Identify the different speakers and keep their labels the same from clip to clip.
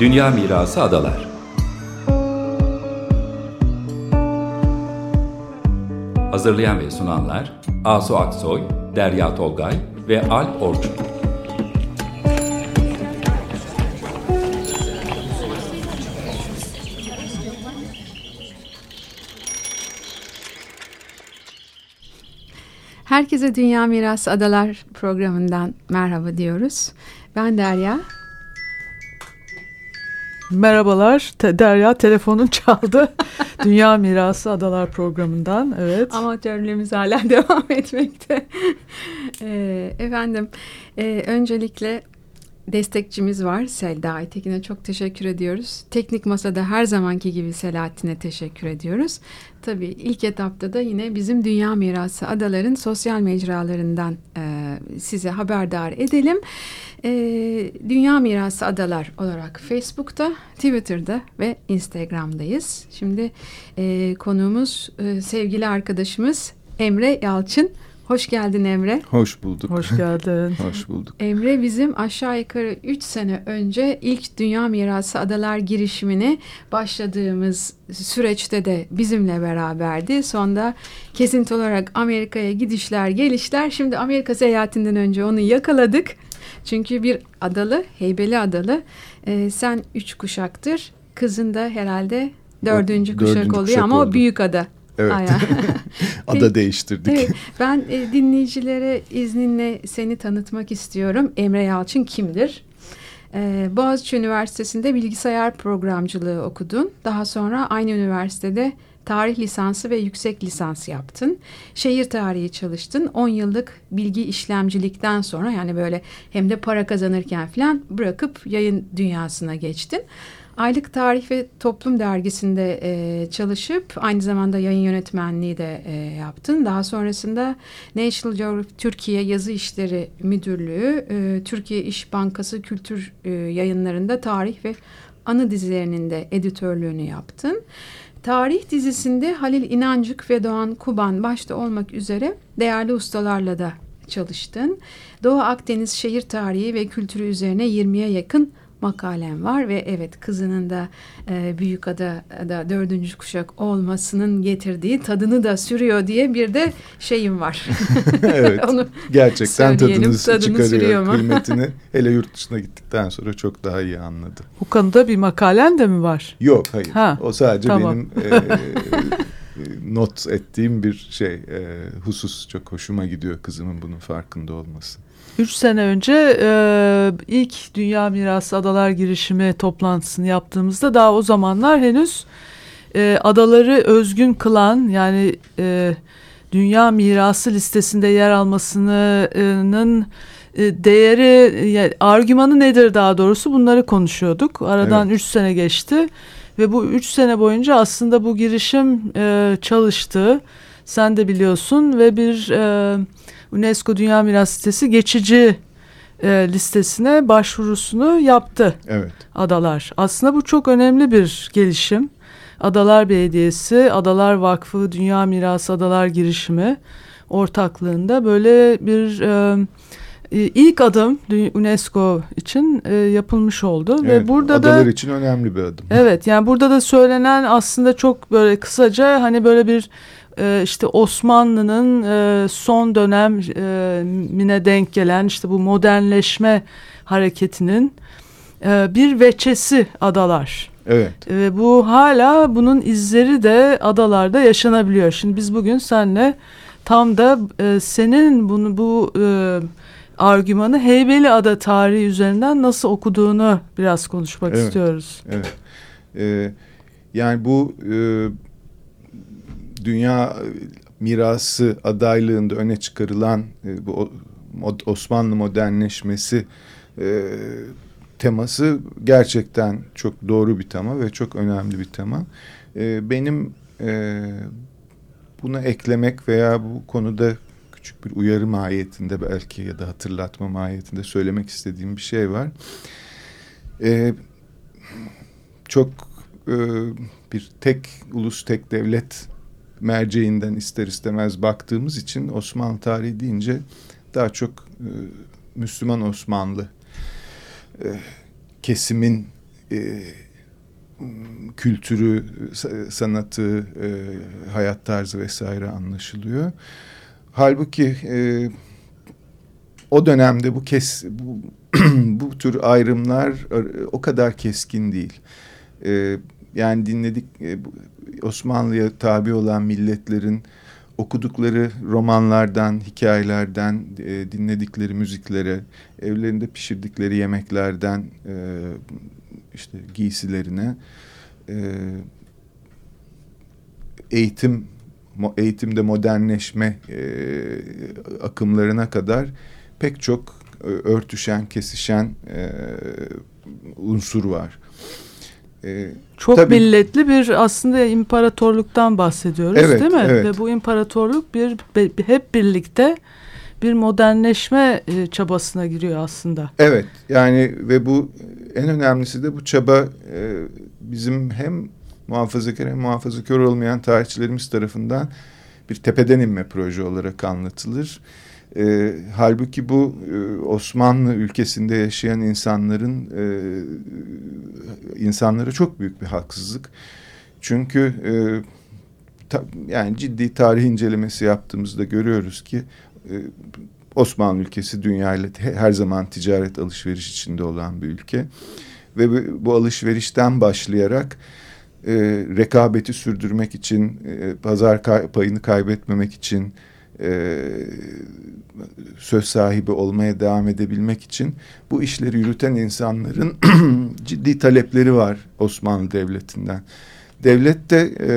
Speaker 1: Dünya Mirası Adalar Hazırlayan ve sunanlar Asu Aksoy, Derya Tolgay ve Alp Orçun.
Speaker 2: Herkese Dünya Mirası Adalar programından merhaba diyoruz. Ben Derya.
Speaker 3: Merhabalar. Te Derya telefonun çaldı. Dünya Mirası Adalar programından. Evet.
Speaker 2: Amatörlüğümüz hala devam etmekte. ee, efendim, e, öncelikle destekçimiz var Selda Aytekin'e çok teşekkür ediyoruz. Teknik Masa'da her zamanki gibi Selahattin'e teşekkür ediyoruz. Tabii ilk etapta da yine bizim Dünya Mirası Adaların sosyal mecralarından e, size haberdar edelim. E, Dünya Mirası Adalar olarak Facebook'ta, Twitter'da ve Instagram'dayız. Şimdi e, konuğumuz e, sevgili arkadaşımız Emre Yalçın. Hoş geldin Emre.
Speaker 4: Hoş bulduk.
Speaker 3: Hoş geldin.
Speaker 4: Hoş bulduk.
Speaker 2: Emre bizim aşağı yukarı 3 sene önce ilk Dünya Mirası Adalar girişimini başladığımız süreçte de bizimle beraberdi. Sonda kesinti olarak Amerika'ya gidişler gelişler. Şimdi Amerika seyahatinden önce onu yakaladık. Çünkü bir adalı, heybeli adalı. Ee, sen üç kuşaktır. Kızın da herhalde dördüncü, kuşak
Speaker 4: dördüncü
Speaker 2: oluyor
Speaker 4: kuşak
Speaker 2: ama
Speaker 4: oldu.
Speaker 2: o büyük ada.
Speaker 4: Evet. Ada değiştirdik.
Speaker 2: Evet, ben e, dinleyicilere izninle seni tanıtmak istiyorum. Emre Yalçın kimdir? Ee, Boğaziçi Üniversitesi'nde bilgisayar programcılığı okudun. Daha sonra aynı üniversitede tarih lisansı ve yüksek lisans yaptın. Şehir tarihi çalıştın. 10 yıllık bilgi işlemcilikten sonra yani böyle hem de para kazanırken falan bırakıp yayın dünyasına geçtin. Aylık Tarih ve Toplum dergisinde e, çalışıp aynı zamanda yayın yönetmenliği de e, yaptın. Daha sonrasında National Geographic Türkiye Yazı İşleri Müdürlüğü, e, Türkiye İş Bankası Kültür e, yayınlarında tarih ve anı dizilerinin de editörlüğünü yaptın. Tarih dizisinde Halil İnancık ve Doğan Kuban başta olmak üzere değerli ustalarla da çalıştın. Doğu Akdeniz şehir tarihi ve kültürü üzerine 20'ye yakın makalem var ve evet kızının da e, Büyükada'da dördüncü kuşak olmasının getirdiği tadını da sürüyor diye bir de şeyim var.
Speaker 4: evet.
Speaker 2: Onu
Speaker 4: gerçekten tadını,
Speaker 2: tadını sürüyor
Speaker 4: çıkarıyor.
Speaker 2: mu?
Speaker 4: Kıymetini hele yurt dışına gittikten sonra çok daha iyi anladı.
Speaker 3: Bu konuda bir makalen de mi var?
Speaker 4: Yok hayır.
Speaker 3: Ha,
Speaker 4: o sadece
Speaker 3: tamam.
Speaker 4: benim e, not ettiğim bir şey. E, husus çok hoşuma gidiyor kızımın bunun farkında olması.
Speaker 3: Üç sene önce e, ilk Dünya Mirası Adalar girişimi toplantısını yaptığımızda daha o zamanlar henüz e, adaları özgün kılan yani e, Dünya Mirası listesinde yer almasının e, değeri, yani argümanı nedir daha doğrusu bunları konuşuyorduk. Aradan
Speaker 4: Evet.
Speaker 3: üç sene geçti ve bu üç sene boyunca aslında bu girişim e, çalıştı. Sen de biliyorsun ve bir e, UNESCO Dünya Mirası Listesi geçici e, listesine başvurusunu yaptı
Speaker 4: Evet.
Speaker 3: adalar. Aslında bu çok önemli bir gelişim. Adalar Belediyesi, Adalar Vakfı, Dünya Mirası Adalar Girişimi ortaklığında böyle bir e, e, ilk adım UNESCO için e, yapılmış oldu
Speaker 4: evet.
Speaker 3: ve burada
Speaker 4: Adalar
Speaker 3: da
Speaker 4: için önemli bir adım.
Speaker 3: Evet yani burada da söylenen aslında çok böyle kısaca hani böyle bir e, işte Osmanlı'nın e, son dönemine denk gelen işte bu modernleşme hareketinin e, bir veçesi adalar.
Speaker 4: Evet.
Speaker 3: Ve bu hala bunun izleri de adalarda yaşanabiliyor. Şimdi biz bugün seninle tam da e, senin bunu bu e, argümanı Heybeli Ada tarihi üzerinden nasıl okuduğunu biraz konuşmak
Speaker 4: Evet.
Speaker 3: istiyoruz.
Speaker 4: Evet. Ee, yani bu e, dünya mirası adaylığında öne çıkarılan e, bu Osmanlı modernleşmesi e, teması gerçekten çok doğru bir tema ve çok önemli bir tema. E, benim e, buna eklemek veya bu konuda küçük bir uyarı mahiyetinde belki ya da hatırlatma mahiyetinde söylemek istediğim bir şey var. E, çok e, bir tek ulus tek devlet merceğinden ister istemez baktığımız için Osmanlı tarihi deyince daha çok e, Müslüman Osmanlı e, kesimin e, kültürü, sanatı, e, hayat tarzı vesaire anlaşılıyor. Halbuki e, o dönemde bu kes bu, bu tür ayrımlar o kadar keskin değil. E, yani dinledik e, Osmanlı'ya tabi olan milletlerin okudukları romanlardan, hikayelerden, e, dinledikleri müziklere, evlerinde pişirdikleri yemeklerden, e, işte giysilerine, eğitim, eğitimde modernleşme akımlarına kadar pek çok örtüşen, kesişen unsur var.
Speaker 3: E, Çok tabii, milletli bir aslında imparatorluktan bahsediyoruz
Speaker 4: evet,
Speaker 3: değil mi?
Speaker 4: Evet.
Speaker 3: Ve bu imparatorluk bir hep birlikte bir modernleşme e, çabasına giriyor aslında.
Speaker 4: Evet yani ve bu en önemlisi de bu çaba e, bizim hem muhafazakar hem muhafazakar olmayan tarihçilerimiz tarafından bir tepeden inme proje olarak anlatılır. E, halbuki bu e, Osmanlı ülkesinde yaşayan insanların e, insanlara çok büyük bir haksızlık. Çünkü e, ta, yani ciddi tarih incelemesi yaptığımızda görüyoruz ki e, Osmanlı ülkesi dünyayla her zaman ticaret alışveriş içinde olan bir ülke ve bu, bu alışverişten başlayarak e, rekabeti sürdürmek için, e, pazar kay, payını kaybetmemek için, e, söz sahibi olmaya devam edebilmek için bu işleri yürüten insanların ciddi talepleri var Osmanlı Devleti'nden. Devlet de e,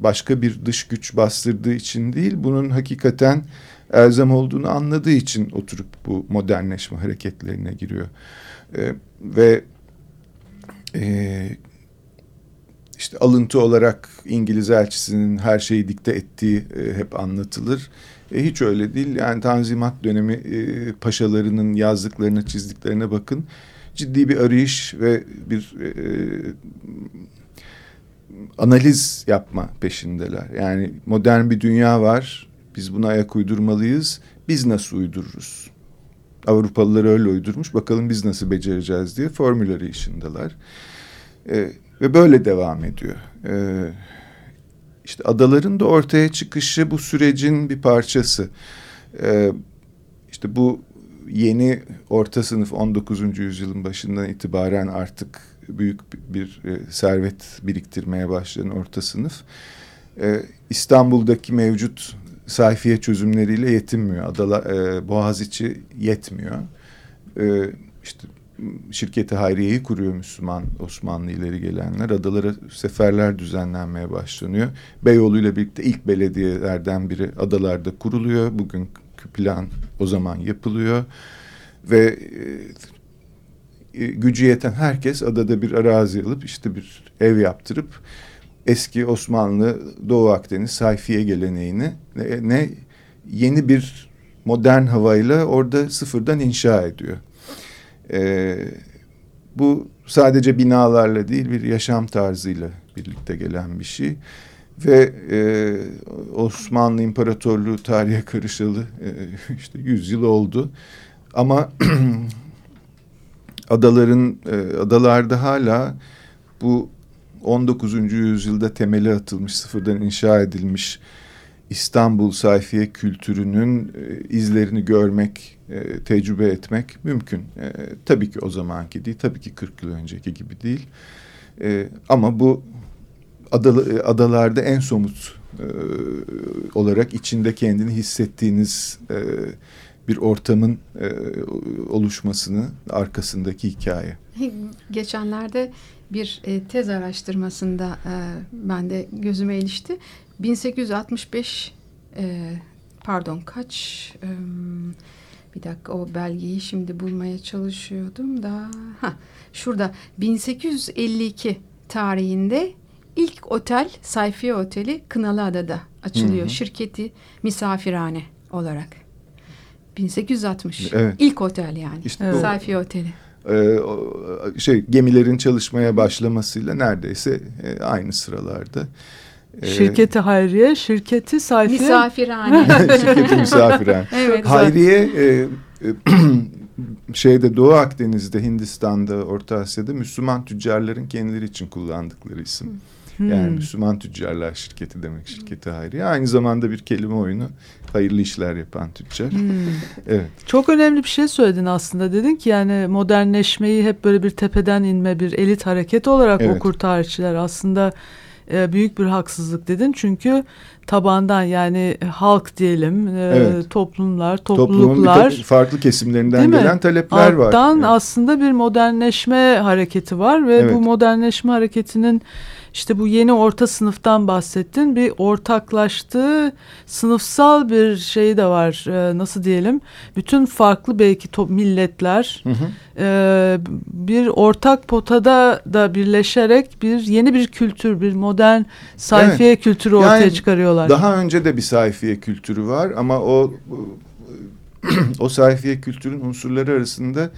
Speaker 4: başka bir dış güç bastırdığı için değil, bunun hakikaten elzem olduğunu anladığı için oturup bu modernleşme hareketlerine giriyor. E, ve e, işte alıntı olarak İngiliz elçisinin her şeyi dikte ettiği e, hep anlatılır. E, hiç öyle değil. Yani Tanzimat dönemi e, paşalarının yazdıklarına, çizdiklerine bakın. Ciddi bir arayış ve bir e, analiz yapma peşindeler. Yani modern bir dünya var. Biz buna ayak uydurmalıyız. Biz nasıl uydururuz? Avrupalılar öyle uydurmuş. Bakalım biz nasıl becereceğiz diye formül arayışındalar. E, ve böyle devam ediyor. E, işte adaların da ortaya çıkışı bu sürecin bir parçası. E, işte bu yeni orta sınıf 19. yüzyılın başından itibaren artık büyük bir e, servet biriktirmeye başlayan orta sınıf. E, İstanbul'daki mevcut sayfiye çözümleriyle yetinmiyor. Adala, e, Boğaziçi yetmiyor. E, işte şirketi Hayriye'yi kuruyor Müslüman Osmanlı ileri gelenler. Adalara seferler düzenlenmeye başlanıyor. Beyoğlu ile birlikte ilk belediyelerden biri adalarda kuruluyor. Bugün plan o zaman yapılıyor. Ve e, gücü yeten herkes adada bir arazi alıp işte bir ev yaptırıp eski Osmanlı Doğu Akdeniz sayfiye geleneğini ne, ne yeni bir modern havayla orada sıfırdan inşa ediyor. E, bu sadece binalarla değil bir yaşam tarzıyla birlikte gelen bir şey. Ve e, Osmanlı İmparatorluğu tarihe karışalı e, işte yüz yıl oldu. Ama adaların e, adalarda hala bu 19. yüzyılda temeli atılmış, sıfırdan inşa edilmiş İstanbul sayfiye kültürünün e, izlerini görmek, e, tecrübe etmek mümkün. E, tabii ki o zamanki değil, tabii ki 40 yıl önceki gibi değil. Ama bu adalarda en somut olarak içinde kendini hissettiğiniz bir ortamın e, oluşmasını arkasındaki hikaye.
Speaker 2: Geçenlerde bir e, tez araştırmasında e, ben de gözüme ilişti. 1865 e, pardon kaç e, bir dakika o belgeyi şimdi bulmaya çalışıyordum da ha şurada 1852 tarihinde ilk otel Sayfiye Oteli Kınalıada'da açılıyor. Hı hı. Şirketi misafirhane olarak. 1860. Evet. İlk otel yani. İşte evet. Sayfiye Oteli.
Speaker 4: Ee, şey gemilerin çalışmaya başlamasıyla neredeyse e, aynı sıralarda.
Speaker 3: Ee, şirketi Hayriye, şirketi Sayfiye.
Speaker 2: Misafirhane.
Speaker 4: şirketi misafirhane. evet. Hayriye e, e, şeyde Doğu Akdeniz'de, Hindistan'da, Orta Asya'da Müslüman tüccarların kendileri için kullandıkları isim. Hmm. Yani Müslüman Tüccarlar Şirketi demek şirketi Hayriye. Aynı zamanda bir kelime oyunu hayırlı işler yapan tüccar. Hmm.
Speaker 3: evet. Çok önemli bir şey söyledin aslında. Dedin ki yani modernleşmeyi hep böyle bir tepeden inme bir elit hareket olarak evet. okur tarihçiler. Aslında e, büyük bir haksızlık dedin. Çünkü tabandan yani halk diyelim e, evet. toplumlar, topluluklar.
Speaker 4: Toplumun farklı kesimlerinden gelen talepler Alttan var.
Speaker 3: Alttan aslında bir modernleşme hareketi var ve evet. bu modernleşme hareketinin işte bu yeni orta sınıftan bahsettin. Bir ortaklaştığı sınıfsal bir şey de var. Ee, nasıl diyelim? Bütün farklı belki milletler hı hı. E, bir ortak potada da birleşerek bir yeni bir kültür, bir modern sayfiye evet. kültürü ortaya yani, çıkarıyorlar.
Speaker 4: Daha önce de bir sayfiye kültürü var ama o o sayfiye kültürün unsurları arasında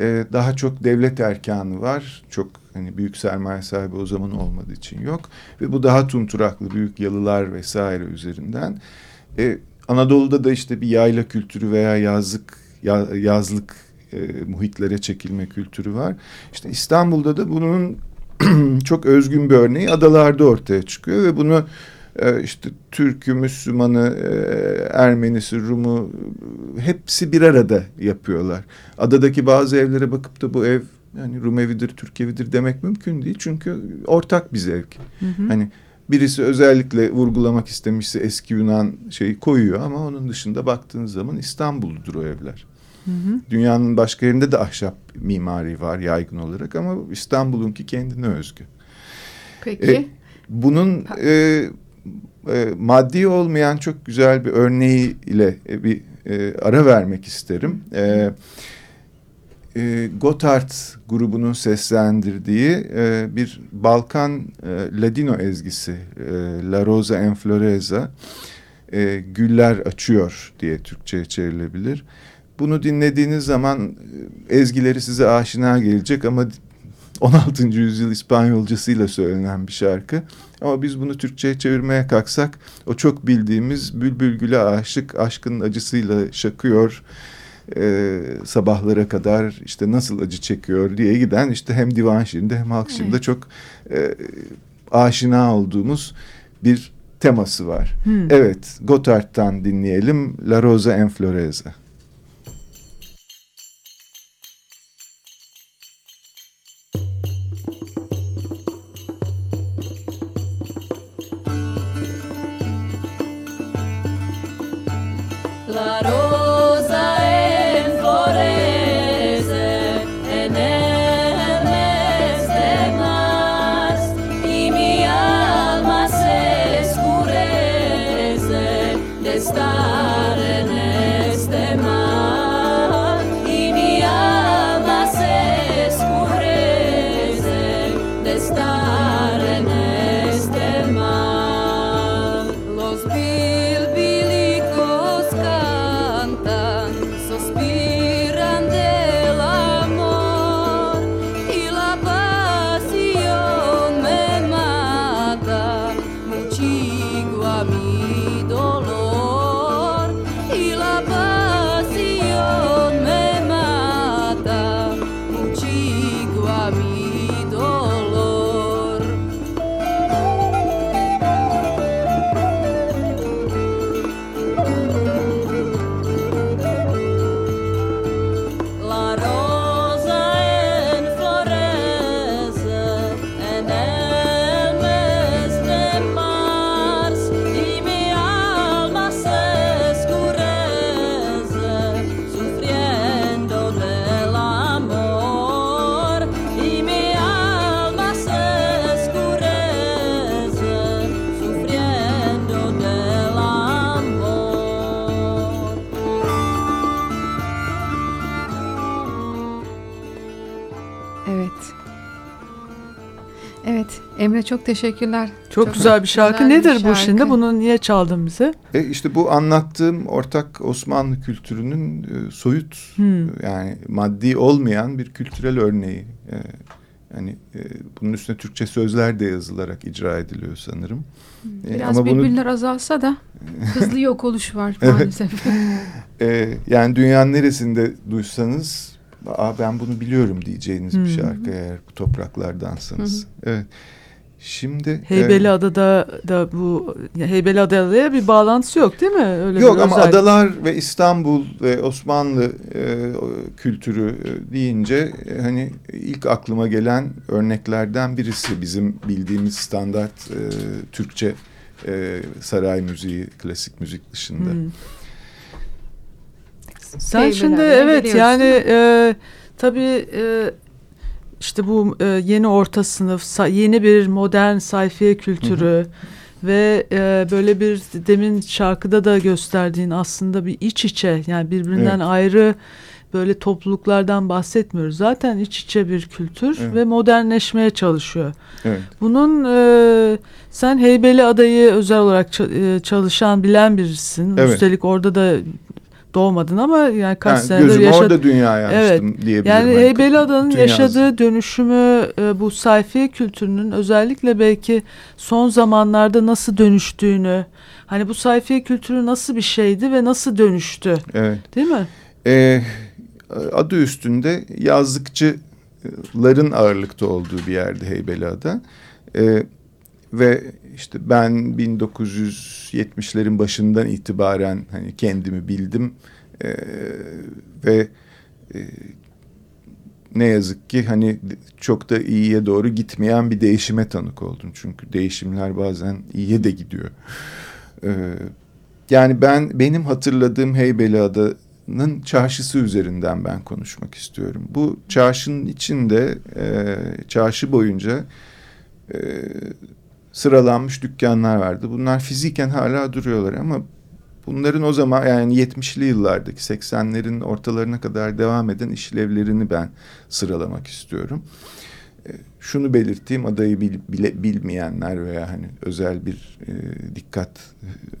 Speaker 4: e, daha çok devlet erkanı var. Çok hani büyük sermaye sahibi o zaman olmadığı için yok. Ve bu daha tunturaklı büyük yalılar vesaire üzerinden. E, Anadolu'da da işte bir yayla kültürü veya yazlık ya, yazlık e, muhitlere çekilme kültürü var. İşte İstanbul'da da bunun çok özgün bir örneği adalarda ortaya çıkıyor ve bunu işte Türk'ü, Müslüman'ı, e, Ermenisi, Rum'u hepsi bir arada yapıyorlar. Adadaki bazı evlere bakıp da bu ev yani Rum evidir, Türk evidir demek mümkün değil. Çünkü ortak bir zevk. Hı hı. Hani birisi özellikle vurgulamak istemişse eski Yunan şeyi koyuyor ama onun dışında baktığınız zaman İstanbul'dur o evler. Hı hı. Dünyanın başka yerinde de ahşap mimari var yaygın olarak ama İstanbul'unki kendine özgü.
Speaker 2: Peki. E,
Speaker 4: bunun e, e, maddi olmayan çok güzel bir örneği ile e, bir e, ara vermek isterim. E, Gotthard grubunun seslendirdiği bir Balkan Ladino ezgisi La Rosa en Floreza Güller Açıyor diye Türkçe'ye çevrilebilir. Bunu dinlediğiniz zaman ezgileri size aşina gelecek ama 16. yüzyıl İspanyolcasıyla söylenen bir şarkı. Ama biz bunu Türkçe'ye çevirmeye kalksak o çok bildiğimiz Bülbül Gül'e aşık aşkın acısıyla şakıyor e, sabahlara kadar işte nasıl acı çekiyor diye giden işte hem divan şiirinde hem halk şiirinde evet. çok e, aşina olduğumuz bir teması var. Hmm. Evet Gotthard'tan dinleyelim La Rosa en Floreza. Stop.
Speaker 2: Emre çok teşekkürler.
Speaker 3: Çok, çok güzel bir şarkı. Güzel Nedir bir şarkı. bu şimdi? Bunu niye çaldın bize?
Speaker 4: E işte bu anlattığım ortak Osmanlı kültürünün e, soyut hmm. yani maddi olmayan bir kültürel örneği. E, Hani e, bunun üstüne Türkçe sözler de yazılarak icra ediliyor sanırım.
Speaker 2: E, Biraz e, ama bülbüller bunu... azalsa da hızlı yok oluş var maalesef.
Speaker 4: e, yani dünyanın neresinde duysanız Aa, ben bunu biliyorum diyeceğiniz hmm. bir şarkı eğer bu topraklardansanız. Hmm. Evet. Şimdi
Speaker 3: Heybeliada'da e, da bu Heybeliada'ya bir bağlantısı yok değil mi? Öyle
Speaker 4: yok ama özel... adalar ve İstanbul ve Osmanlı e, kültürü e, deyince e, hani ilk aklıma gelen örneklerden birisi bizim bildiğimiz standart e, Türkçe e, saray müziği, klasik müzik dışında. Hmm.
Speaker 3: Sen şimdi evet yani e, tabii e, işte bu e, yeni orta sınıf, yeni bir modern sayfiye kültürü hı hı. ve e, böyle bir demin şarkıda da gösterdiğin aslında bir iç içe yani birbirinden evet. ayrı böyle topluluklardan bahsetmiyoruz. Zaten iç içe bir kültür evet. ve modernleşmeye çalışıyor. Evet. Bunun e, sen Heybeli Adayı özel olarak e, çalışan bilen birisin. Evet. Üstelik orada da doğmadın ama yani kaç yani senedir
Speaker 4: yaşadın. orada dünyaya evet. diyebilirim.
Speaker 3: Yani Heybeliada'nın yaşadığı dönüşümü e, bu sayfiye kültürünün özellikle belki son zamanlarda nasıl dönüştüğünü hani bu sayfiye kültürü nasıl bir şeydi ve nasıl dönüştü evet. değil mi?
Speaker 4: Ee, adı üstünde yazlıkçıların ağırlıkta olduğu bir yerde Heybeliada. Ee, ve işte ben 1970'lerin başından itibaren hani kendimi bildim e, ve e, ne yazık ki hani çok da iyiye doğru gitmeyen bir değişime tanık oldum. Çünkü değişimler bazen iyiye de gidiyor. E, yani ben benim hatırladığım Heybeliada'nın çarşısı üzerinden ben konuşmak istiyorum. Bu çarşının içinde e, çarşı boyunca e, sıralanmış dükkanlar vardı. Bunlar fiziken hala duruyorlar ama bunların o zaman yani 70'li yıllardaki 80'lerin ortalarına kadar devam eden işlevlerini ben sıralamak istiyorum. E, şunu belirteyim adayı bil, bile, bilmeyenler veya hani özel bir e, dikkat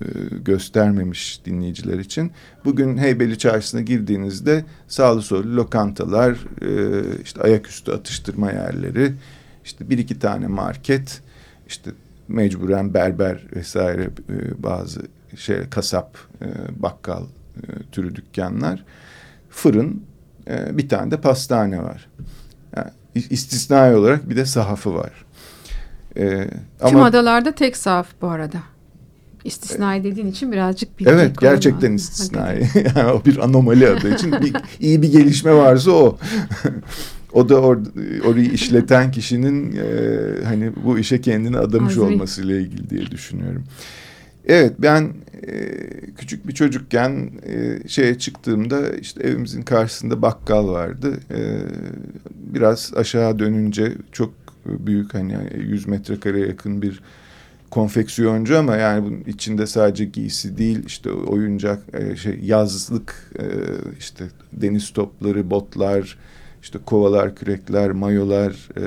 Speaker 4: e, göstermemiş dinleyiciler için bugün Heybeli Çarşısı'na girdiğinizde sağlı sollu lokantalar, e, işte ayaküstü atıştırma yerleri, işte bir iki tane market, işte mecburen berber vesaire e, bazı şey kasap, e, bakkal e, türü dükkanlar, fırın, e, bir tane de pastane var. Yani istisnai olarak bir de sahafı var.
Speaker 2: E, Tüm ama, adalarda tek sahaf bu arada. İstisnai dediğin için birazcık
Speaker 4: bilgi Evet gerçekten istisnai. yani o bir anomali adı için bir, iyi bir gelişme varsa o. o da or, orayı işleten kişinin e, hani bu işe kendini adamış Azmi. olmasıyla ilgili diye düşünüyorum. Evet ben e, küçük bir çocukken e, şeye çıktığımda işte evimizin karşısında bakkal vardı. E, biraz aşağı dönünce çok büyük hani 100 metrekare yakın bir konfeksiyoncu ama yani bunun içinde sadece giysi değil işte oyuncak e, şey yazlık e, işte deniz topları botlar işte kovalar, kürekler, mayolar, e,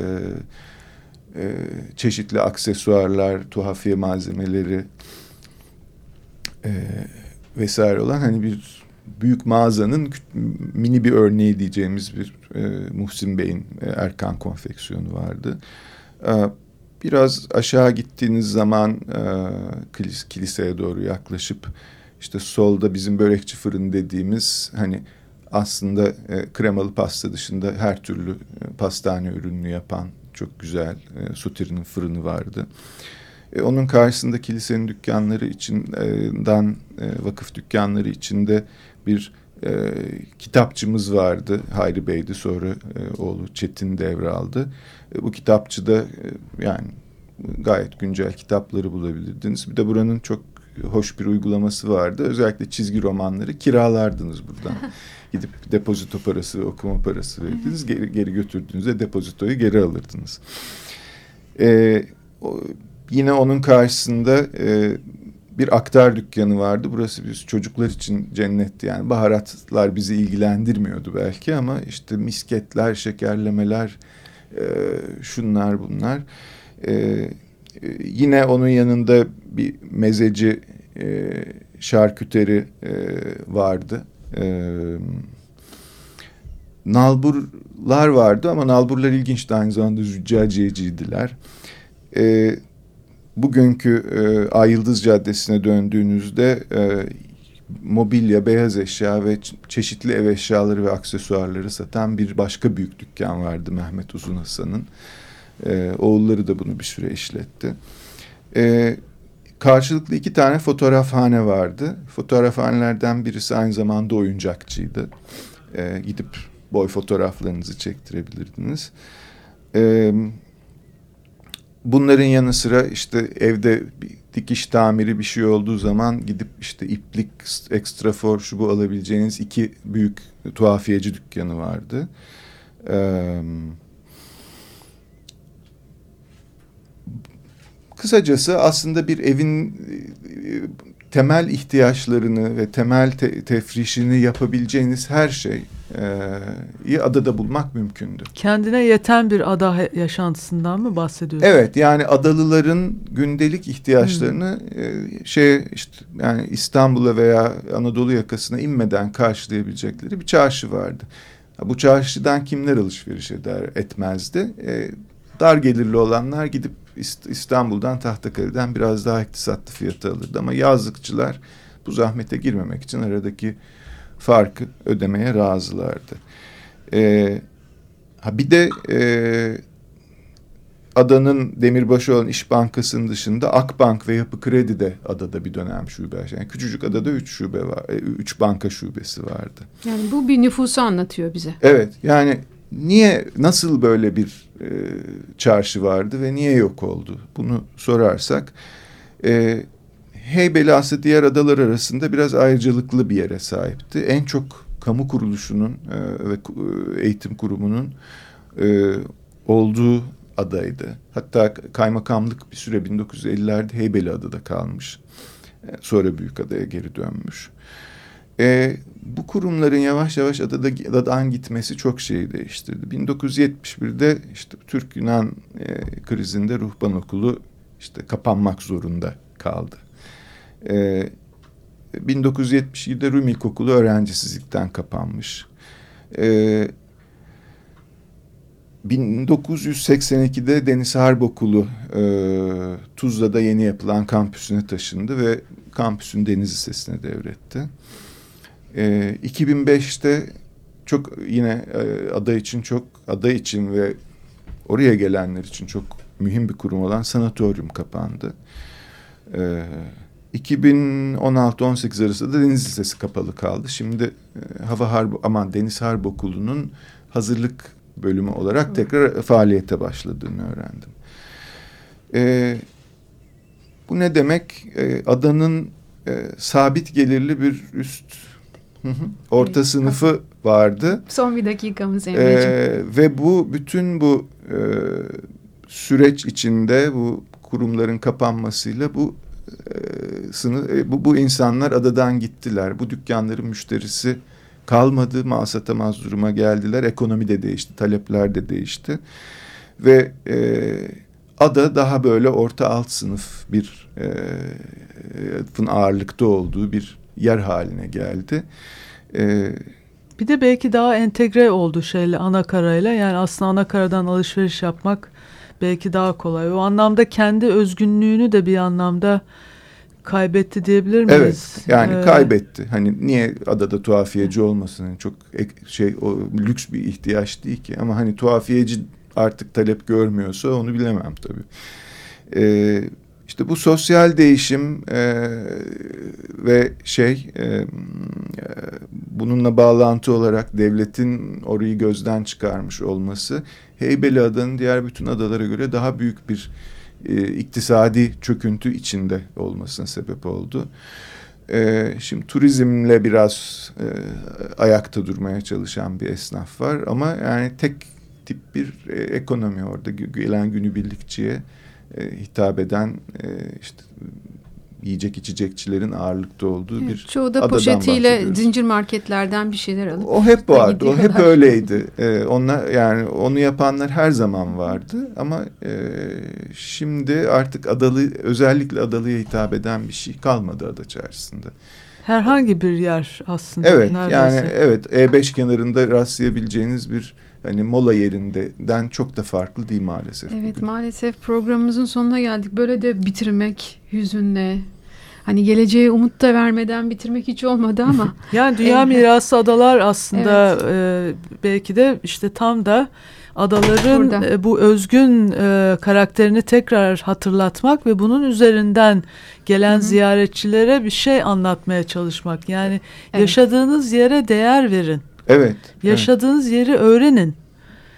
Speaker 4: e, çeşitli aksesuarlar, tuhafiye malzemeleri e, vesaire olan hani bir büyük mağazanın mini bir örneği diyeceğimiz bir e, Muhsin Bey'in e, Erkan konfeksiyonu vardı. E, biraz aşağı gittiğiniz zaman e, kilis, kiliseye doğru yaklaşıp işte solda bizim börekçi fırın dediğimiz hani aslında e, kremalı pasta dışında her türlü e, pastane ürününü yapan çok güzel e, Sutir'in fırını vardı. E, onun karşısında kilisenin dükkanları içinden e, vakıf dükkanları içinde bir e, kitapçımız vardı. Hayri Bey'di sonra e, oğlu Çetin devraldı. E, bu kitapçıda e, yani gayet güncel kitapları bulabilirdiniz. Bir de buranın çok hoş bir uygulaması vardı. Özellikle çizgi romanları kiralardınız buradan. Gidip depozito parası, okuma parası verdiniz. Geri, geri götürdüğünüzde depozitoyu geri alırdınız. Ee, o, yine onun karşısında e, bir aktar dükkanı vardı. Burası biz çocuklar için cennetti yani. Baharatlar bizi ilgilendirmiyordu belki ama işte misketler, şekerlemeler, e, şunlar bunlar. E, yine onun yanında bir mezeci e, şarküteri e, vardı. E, nalburlar vardı ama nalburlar ilginçti aynı zamanda züccaciyeciydiler. E, bugünkü e, Ay Yıldız Caddesi'ne döndüğünüzde e, mobilya, beyaz eşya ve çeşitli ev eşyaları ve aksesuarları satan bir başka büyük dükkan vardı Mehmet Uzun Hasan'ın. E, oğulları da bunu bir süre işletti. E, karşılıklı iki tane fotoğrafhane vardı. Fotoğrafhanelerden birisi aynı zamanda oyuncakçıydı. E, gidip boy fotoğraflarınızı çektirebilirdiniz. E, bunların yanı sıra işte evde bir dikiş tamiri bir şey olduğu zaman gidip işte iplik, ekstrafor şu bu alabileceğiniz iki büyük tuhafiyeci dükkanı vardı. Ee, kısacası aslında bir evin e, temel ihtiyaçlarını ve temel te tefrişini yapabileceğiniz her şey e, adada bulmak mümkündü.
Speaker 3: Kendine yeten bir ada yaşantısından mı bahsediyorsun?
Speaker 4: Evet yani adalıların gündelik ihtiyaçlarını hmm. e, şey işte yani İstanbul'a veya Anadolu yakasına inmeden karşılayabilecekleri bir çarşı vardı. Bu çarşıdan kimler alışveriş eder etmezdi? E, dar gelirli olanlar gidip İstanbul'dan Tahtakale'den biraz daha iktisatlı fiyatı alırdı ama yazlıkçılar bu zahmete girmemek için aradaki farkı ödemeye razılardı. Ee, ha bir de e, adanın demirbaşı olan İş Bankası'nın dışında Akbank ve Yapı Kredi de adada bir dönem şube. Yani küçücük adada üç şube var, e, üç banka şubesi vardı.
Speaker 2: Yani bu bir nüfusu anlatıyor bize.
Speaker 4: Evet yani niye nasıl böyle bir e, çarşı vardı ve niye yok oldu? Bunu sorarsak e, Heybeli aslında diğer adalar arasında biraz ayrıcalıklı bir yere sahipti. En çok kamu kuruluşunun e, ve e, eğitim kurumunun e, olduğu adaydı. Hatta kaymakamlık bir süre 1950'lerde Heybeli adada kalmış. E, sonra Büyükada'ya geri dönmüş. E, bu kurumların yavaş yavaş adada, adadan gitmesi çok şeyi değiştirdi. 1971'de işte Türk-Yunan e, krizinde ruhban okulu işte kapanmak zorunda kaldı. E, 1972'de Rum İlkokulu öğrencisizlikten kapanmış. E, 1982'de Deniz Harp Okulu e, Tuzla'da yeni yapılan kampüsüne taşındı ve kampüsün deniz lisesine devretti. E, 2005'te çok yine e, ada için çok ada için ve oraya gelenler için çok mühim bir kurum olan sanatoryum kapandı. E, 2016-18 arasında da Deniz Lisesi kapalı kaldı. Şimdi e, Hava Harp aman Deniz Harp Okulu'nun hazırlık bölümü olarak tekrar faaliyete başladığını öğrendim. E, bu ne demek? E, adanın e, sabit gelirli bir üst orta evet, sınıfı vardı.
Speaker 2: Son bir dakikamız Emre'ciğim.
Speaker 4: Ee, ve bu bütün bu e, süreç içinde bu kurumların kapanmasıyla bu e, sınıf, e, bu, bu insanlar adadan gittiler. Bu dükkanların müşterisi kalmadı. Mal satamaz duruma geldiler. Ekonomi de değişti. Talepler de değişti. Ve e, ada daha böyle orta alt sınıf bir e, ağırlıkta olduğu bir yer haline geldi.
Speaker 3: E, bir de belki daha entegre oldu şeyle anakarayla. Yani aslında anakaradan alışveriş yapmak belki daha kolay. O anlamda kendi özgünlüğünü de bir anlamda kaybetti diyebilir miyiz?
Speaker 4: Evet yani ee, kaybetti. Hani niye adada tuhafiyeci olmasın? çok şey o lüks bir ihtiyaç değil ki. Ama hani tuhafiyeci artık talep görmüyorsa onu bilemem tabii. Ee, işte bu sosyal değişim e, ve şey e, bununla bağlantı olarak devletin orayı gözden çıkarmış olması Heybeli Ada'nın diğer bütün adalara göre daha büyük bir e, iktisadi çöküntü içinde olmasına sebep oldu. E, şimdi turizmle biraz e, ayakta durmaya çalışan bir esnaf var ama yani tek tip bir e, ekonomi orada gelen günübirlikçiye e, hitap eden e, işte yiyecek içecekçilerin ağırlıkta olduğu evet, bir
Speaker 2: Çoğu da poşetiyle zincir marketlerden bir şeyler alıp
Speaker 4: O hep vardı. O hep öyleydi. Ee, onlar yani onu yapanlar her zaman vardı ama e, şimdi artık adalı özellikle adalıya hitap eden bir şey kalmadı ada çarşısında.
Speaker 3: herhangi bir yer aslında.
Speaker 4: Evet
Speaker 3: neredeyse.
Speaker 4: yani evet E5 kenarında rastlayabileceğiniz bir hani mola yerinden çok da farklı değil maalesef.
Speaker 2: Evet
Speaker 4: bugün.
Speaker 2: maalesef programımızın sonuna geldik. Böyle de bitirmek hüzünle. Hani geleceğe umut da vermeden bitirmek hiç olmadı ama.
Speaker 3: Yani Dünya
Speaker 2: Evet.
Speaker 3: Mirası Adalar aslında e, belki de işte tam da adaların
Speaker 2: Burada.
Speaker 3: e, bu özgün e, karakterini tekrar hatırlatmak ve bunun üzerinden gelen
Speaker 2: Hı hı.
Speaker 3: ziyaretçilere bir şey anlatmaya çalışmak. Yani
Speaker 2: Evet.
Speaker 3: yaşadığınız yere değer verin.
Speaker 4: Evet.
Speaker 3: Yaşadığınız yeri öğrenin.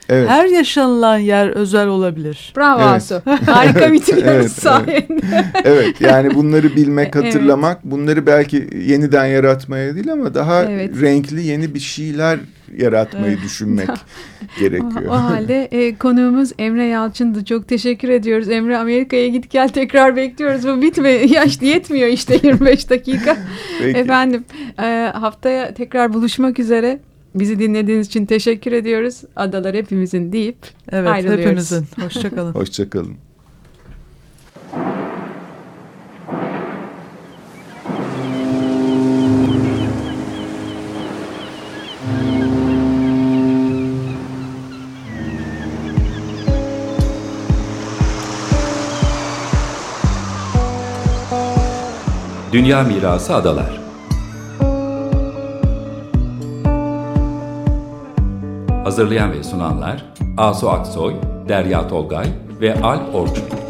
Speaker 4: Evet.
Speaker 3: Her yaşanılan yer özel olabilir.
Speaker 2: Bravo
Speaker 4: Evet.
Speaker 2: Asu. Harika bitiriyoruz
Speaker 4: Evet,
Speaker 2: sayende.
Speaker 4: evet yani bunları bilmek,
Speaker 2: Evet.
Speaker 4: hatırlamak, bunları belki yeniden yaratmaya değil ama daha
Speaker 2: Evet.
Speaker 4: renkli yeni bir şeyler yaratmayı düşünmek gerekiyor.
Speaker 2: O, o halde e, konuğumuz Emre Yalçın'dı. Çok teşekkür ediyoruz. Emre Amerika'ya git gel tekrar bekliyoruz. Bu bitme yaş yetmiyor işte 25 dakika.
Speaker 4: Peki.
Speaker 2: Efendim e, haftaya tekrar buluşmak üzere. Bizi dinlediğiniz için teşekkür ediyoruz. Adalar hepimizin deyip
Speaker 3: Evet
Speaker 2: Ayrılıyoruz.
Speaker 3: hepimizin. Hoşçakalın.
Speaker 4: Hoşçakalın.
Speaker 1: Dünya Mirası Adalar Hazırlayan ve sunanlar Asu Aksoy, Derya Tolgay ve Alp Orçun.